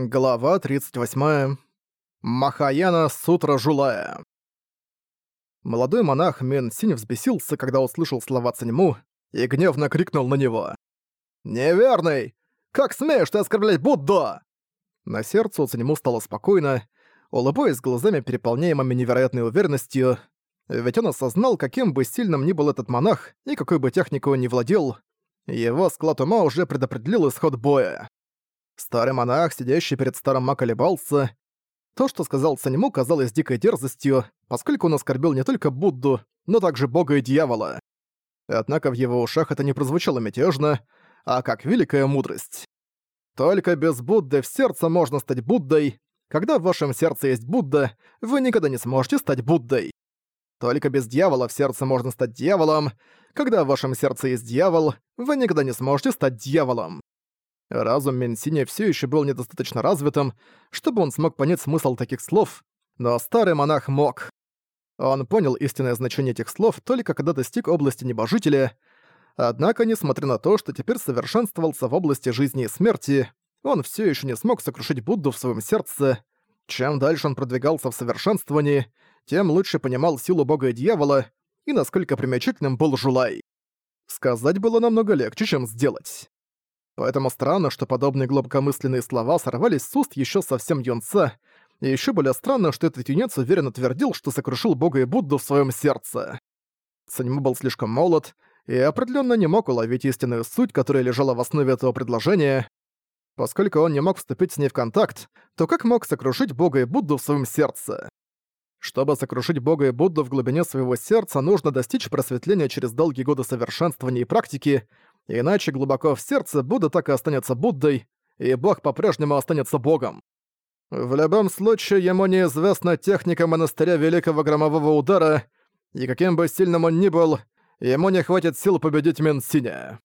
Глава 38. Махаяна Сутра Жулая. Молодой монах Мен Синь взбесился, когда услышал слова Циньму, и гневно крикнул на него. «Неверный! Как смеешь ты оскорблять Будду?» На сердце у Циньму стало спокойно, улыбаясь глазами, переполняемыми невероятной уверенностью, ведь он осознал, каким бы сильным ни был этот монах и какой бы техникой он ни владел, его склад ума уже предопределил исход боя. Старый монах, сидящий перед старым ма, колебался. То, что сказал Санему, казалось дикой дерзостью, поскольку он оскорбил не только Будду, но также Бога и Дьявола. Однако в его ушах это не прозвучало мятежно, а как великая мудрость. Только без Будды в сердце можно стать Буддой. Когда в вашем сердце есть Будда, вы никогда не сможете стать Буддой. Только без дьявола в сердце можно стать дьяволом. Когда в вашем сердце есть дьявол, вы никогда не сможете стать дьяволом. Разум Менсиня все еще был недостаточно развитым, чтобы он смог понять смысл таких слов, но старый монах мог. Он понял истинное значение этих слов только когда достиг области небожителя, однако, несмотря на то, что теперь совершенствовался в области жизни и смерти, он все еще не смог сокрушить Будду в своем сердце. Чем дальше он продвигался в совершенствовании, тем лучше понимал силу бога и дьявола и насколько примечательным был Жулай. Сказать было намного легче, чем сделать. Поэтому странно, что подобные глубокомысленные слова сорвались с уст еще совсем юнца, и еще более странно, что этот юнец уверенно твердил, что сокрушил Бога и Будду в своем сердце. Саньму был слишком молод и определенно не мог уловить истинную суть, которая лежала в основе этого предложения. Поскольку он не мог вступить с ней в контакт, то как мог сокрушить Бога и Будду в своем сердце? Чтобы сокрушить Бога и Будду в глубине своего сердца, нужно достичь просветления через долгие годы совершенствования и практики, Иначе глубоко в сердце Будда так и останется Буддой, и Бог по-прежнему останется Богом. В любом случае, ему неизвестна техника монастыря Великого Громового Удара, и каким бы сильным он ни был, ему не хватит сил победить Менсиня.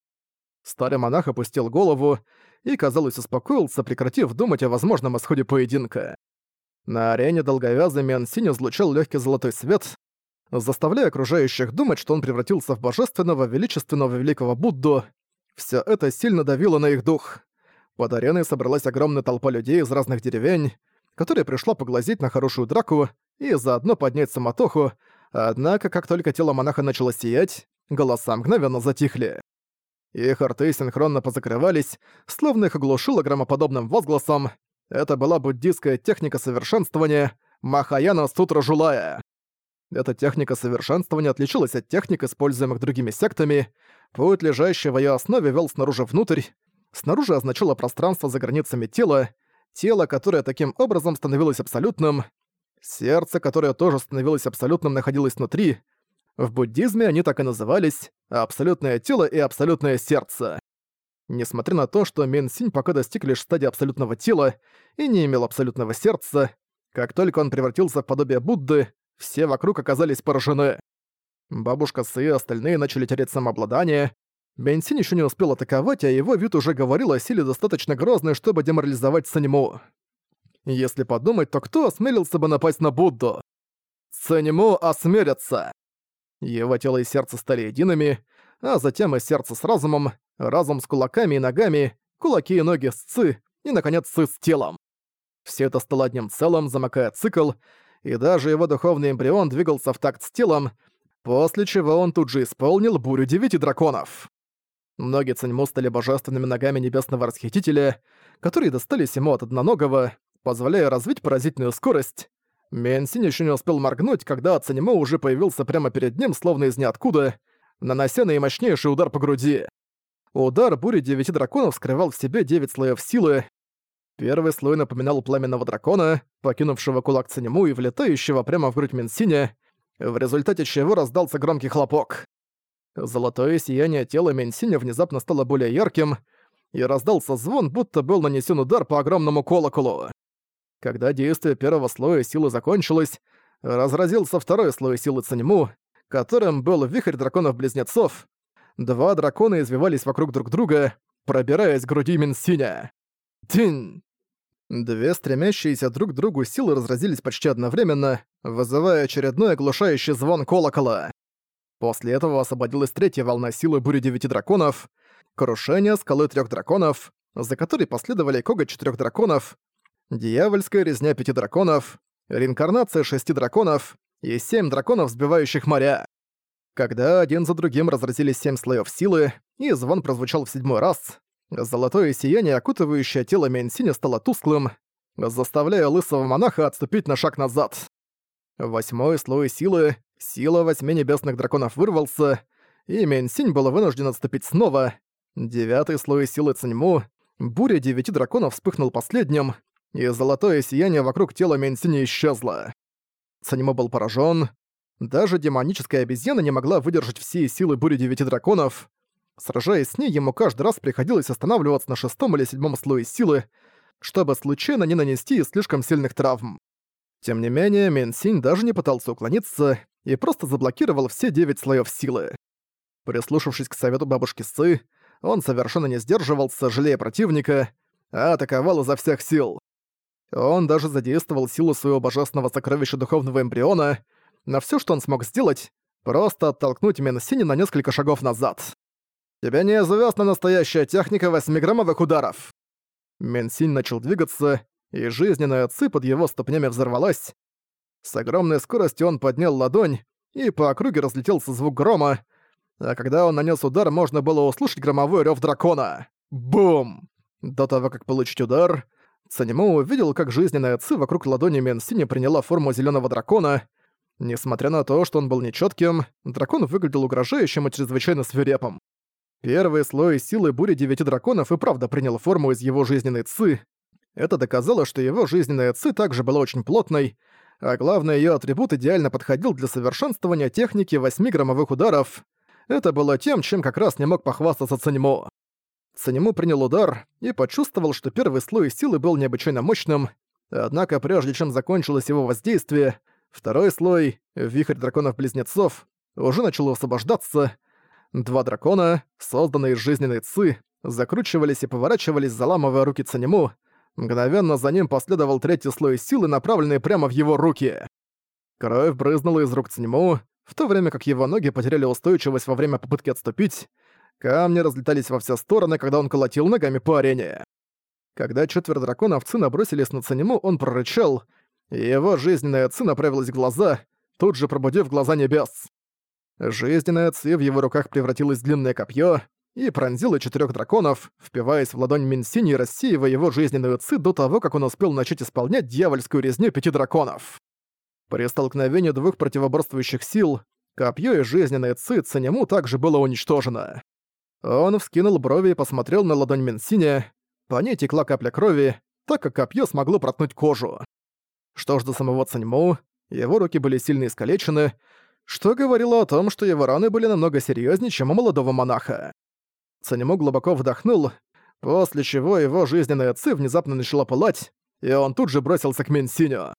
Старый монах опустил голову и, казалось, успокоился, прекратив думать о возможном исходе поединка. На арене долговязый Менсинь излучал легкий золотой свет, заставляя окружающих думать, что он превратился в божественного, величественного великого Будду. Все это сильно давило на их дух. Под ареной собралась огромная толпа людей из разных деревень, которая пришла поглазеть на хорошую драку и заодно поднять самотоху, однако как только тело монаха начало сиять, голоса мгновенно затихли. Их рты синхронно позакрывались, словно их оглушило громоподобным возгласом. Это была буддийская техника совершенствования Махаяна Сутра Жулая. Эта техника совершенствования отличалась от техник, используемых другими сектами. Путь, лежащий в её основе, вел снаружи внутрь. Снаружи означало пространство за границами тела, тело, которое таким образом становилось абсолютным, сердце, которое тоже становилось абсолютным, находилось внутри. В буддизме они так и назывались «абсолютное тело» и «абсолютное сердце». Несмотря на то, что Мин Синь пока достиг лишь стадии абсолютного тела и не имел абсолютного сердца, как только он превратился в подобие Будды, все вокруг оказались поражены. Бабушка Сы и остальные начали терять самообладание. Бенсин еще не успел атаковать, а его вид уже говорил о силе достаточно грозной, чтобы деморализовать Санему. Если подумать, то кто осмелился бы напасть на Будду? Санему осмелится! Его тело и сердце стали едиными, а затем и сердце с разумом, разум с кулаками и ногами, кулаки и ноги с ци, и, наконец, ци с телом. Все это стало одним целым, замыкая цикл, и даже его духовный эмбрион двигался в такт с телом, после чего он тут же исполнил бурю девяти драконов. Ноги Циньму стали божественными ногами небесного расхитителя, которые достались ему от одноногого, позволяя развить поразительную скорость. Менсин еще не успел моргнуть, когда Циньму уже появился прямо перед ним, словно из ниоткуда, нанося наимощнейший удар по груди. Удар бури девяти драконов скрывал в себе девять слоев силы, Первый слой напоминал пламенного дракона, покинувшего кулак Цинему и влетающего прямо в грудь Менсиня, в результате чего раздался громкий хлопок. Золотое сияние тела Менсиня внезапно стало более ярким, и раздался звон, будто был нанесен удар по огромному колоколу. Когда действие первого слоя силы закончилось, разразился второй слой силы Циньму, которым был вихрь драконов-близнецов. Два дракона извивались вокруг друг друга, пробираясь к груди Менсиня. Тинь! Две стремящиеся друг к другу силы разразились почти одновременно, вызывая очередной оглушающий звон колокола. После этого освободилась третья волна силы бури девяти драконов, крушение скалы трех драконов, за которой последовали коготь четырех драконов, дьявольская резня пяти драконов, реинкарнация шести драконов и семь драконов, сбивающих моря. Когда один за другим разразились семь слоев силы, и звон прозвучал в седьмой раз, золотое сияние, окутывающее тело Менсиня, стало тусклым, заставляя лысого монаха отступить на шаг назад. Восьмой слой силы, сила восьми небесных драконов вырвался, и Менсинь был вынужден отступить снова. Девятый слой силы Циньму, буря девяти драконов вспыхнул последним, и золотое сияние вокруг тела Менсиня исчезло. Циньму был поражен. Даже демоническая обезьяна не могла выдержать все силы бури девяти драконов. Сражаясь с ней, ему каждый раз приходилось останавливаться на шестом или седьмом слое силы, чтобы случайно не нанести слишком сильных травм. Тем не менее, Менсинь даже не пытался уклониться и просто заблокировал все девять слоев силы. Прислушавшись к совету бабушки Сы, он совершенно не сдерживался, жалея противника, а атаковал изо всех сил. Он даже задействовал силу своего божественного сокровища духовного эмбриона, но все, что он смог сделать, просто оттолкнуть Менсини на несколько шагов назад. «Тебя не известна настоящая техника восьмиграммовых ударов!» Менсинь начал двигаться, и жизненная ци под его ступнями взорвалась. С огромной скоростью он поднял ладонь, и по округе разлетелся звук грома, а когда он нанес удар, можно было услышать громовой рев дракона. Бум! До того, как получить удар, Цанимо увидел, как жизненная ци вокруг ладони Менсини приняла форму зеленого дракона. Несмотря на то, что он был нечетким, дракон выглядел угрожающим и чрезвычайно свирепым. Первый слой силы бури девяти драконов и правда принял форму из его жизненной ци, это доказало, что его жизненная ци также была очень плотной, а главное, ее атрибут идеально подходил для совершенствования техники 8 граммовых ударов. Это было тем, чем как раз не мог похвастаться Цанему. Цанему принял удар и почувствовал, что первый слой силы был необычайно мощным, однако прежде чем закончилось его воздействие, второй слой, вихрь драконов-близнецов, уже начал освобождаться. Два дракона, созданные из жизненной ци, закручивались и поворачивались, заламывая руки Цанему, Мгновенно за ним последовал третий слой силы, направленный прямо в его руки. Кровь брызнула из рук Циньму, в то время как его ноги потеряли устойчивость во время попытки отступить. Камни разлетались во все стороны, когда он колотил ногами по арене. Когда четверо драконов Ци набросились на Циньму, он прорычал, и его жизненная Ци направилась в глаза, тут же пробудив глаза небес. Жизненная Ци в его руках превратилась в длинное копье, и пронзила четырех драконов, впиваясь в ладонь Минсини и рассеивая его жизненную ци до того, как он успел начать исполнять дьявольскую резню пяти драконов. При столкновении двух противоборствующих сил, копье и жизненная ци Цинему также было уничтожено. Он вскинул брови и посмотрел на ладонь Минсини, по ней текла капля крови, так как копье смогло проткнуть кожу. Что ж до самого Циньму, его руки были сильно искалечены, что говорило о том, что его раны были намного серьезнее, чем у молодого монаха. Цанему глубоко вдохнул, после чего его жизненная ци внезапно начала пылать, и он тут же бросился к Минсиню.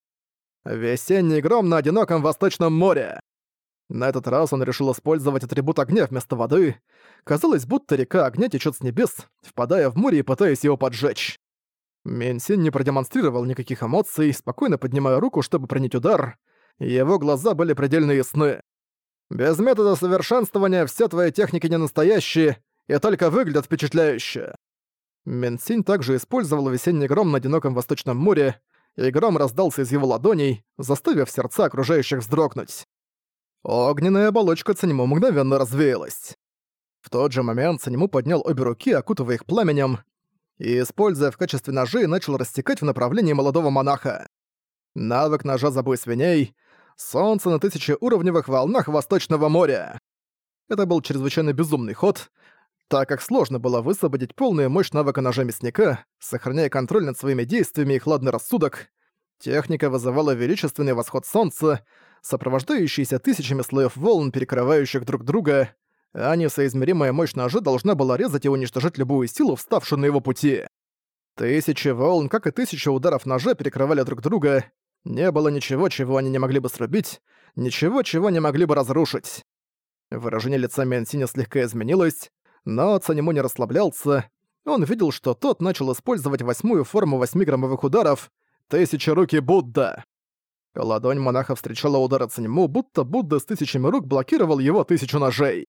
Весенний гром на одиноком Восточном море. На этот раз он решил использовать атрибут огня вместо воды. Казалось, будто река огня течет с небес, впадая в море и пытаясь его поджечь. Минсин не продемонстрировал никаких эмоций, спокойно поднимая руку, чтобы принять удар. Его глаза были предельно ясны. «Без метода совершенствования все твои техники не настоящие, и только выглядят впечатляюще. Менсинь также использовал весенний гром на одиноком Восточном море, и гром раздался из его ладоней, заставив сердца окружающих вздрогнуть. Огненная оболочка Цанему мгновенно развеялась. В тот же момент Цанему поднял обе руки, окутывая их пламенем, и, используя в качестве ножей, начал растекать в направлении молодого монаха. Навык ножа забой свиней — солнце на тысячеуровневых волнах Восточного моря. Это был чрезвычайно безумный ход — так как сложно было высвободить полную мощь навыка ножа мясника, сохраняя контроль над своими действиями и хладный рассудок, техника вызывала величественный восход солнца, сопровождающийся тысячами слоев волн, перекрывающих друг друга, а несоизмеримая мощь ножа должна была резать и уничтожать любую силу, вставшую на его пути. Тысячи волн, как и тысячи ударов ножа, перекрывали друг друга. Не было ничего, чего они не могли бы срубить, ничего, чего не могли бы разрушить. Выражение лица Мянсиня слегка изменилось, но Цанему не расслаблялся. Он видел, что тот начал использовать восьмую форму восьмиграммовых ударов «Тысяча руки Будда». Ладонь монаха встречала удары Цанему, будто Будда с тысячами рук блокировал его тысячу ножей.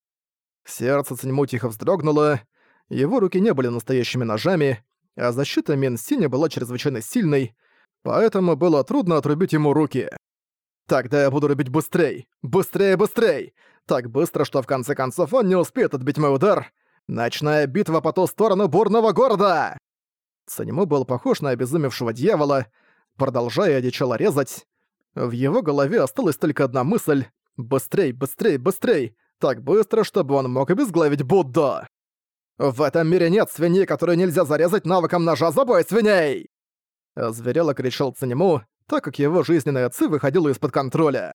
Сердце Цанему тихо вздрогнуло, его руки не были настоящими ножами, а защита Мин Синя была чрезвычайно сильной, поэтому было трудно отрубить ему руки. Тогда я буду рубить быстрей, быстрее, быстрей, так быстро, что в конце концов он не успеет отбить мой удар. Ночная битва по ту сторону бурного города! Санему был похож на обезумевшего дьявола, продолжая одичало резать. В его голове осталась только одна мысль — быстрей, быстрей, быстрей, так быстро, чтобы он мог обезглавить Будду. «В этом мире нет свиней, которые нельзя зарезать навыком ножа за бой свиней!» Зверело кричал Цанему, так как его жизненная ци выходила из-под контроля.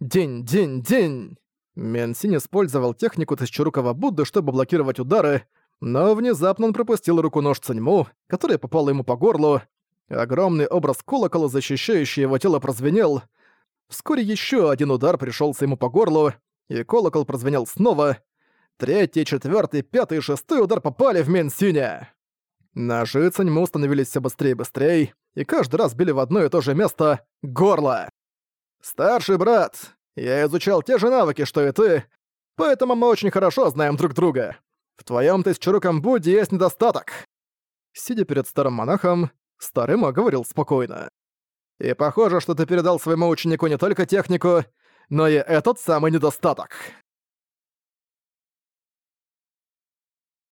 «День, день, день!» Менсин использовал технику Тысячерукого Будды, чтобы блокировать удары, но внезапно он пропустил руку нож Цаньму, которая попала ему по горлу. Огромный образ колокола, защищающий его тело, прозвенел. Вскоре еще один удар пришелся ему по горлу, и колокол прозвенел снова. Третий, четвертый, пятый и шестой удар попали в Менсиня. Ножи Цаньму становились все быстрее и быстрее, и каждый раз били в одно и то же место — горло. «Старший брат, я изучал те же навыки, что и ты, поэтому мы очень хорошо знаем друг друга. В твоём тысячеруком Будде есть недостаток». Сидя перед старым монахом, старый маг говорил спокойно. «И похоже, что ты передал своему ученику не только технику, но и этот самый недостаток».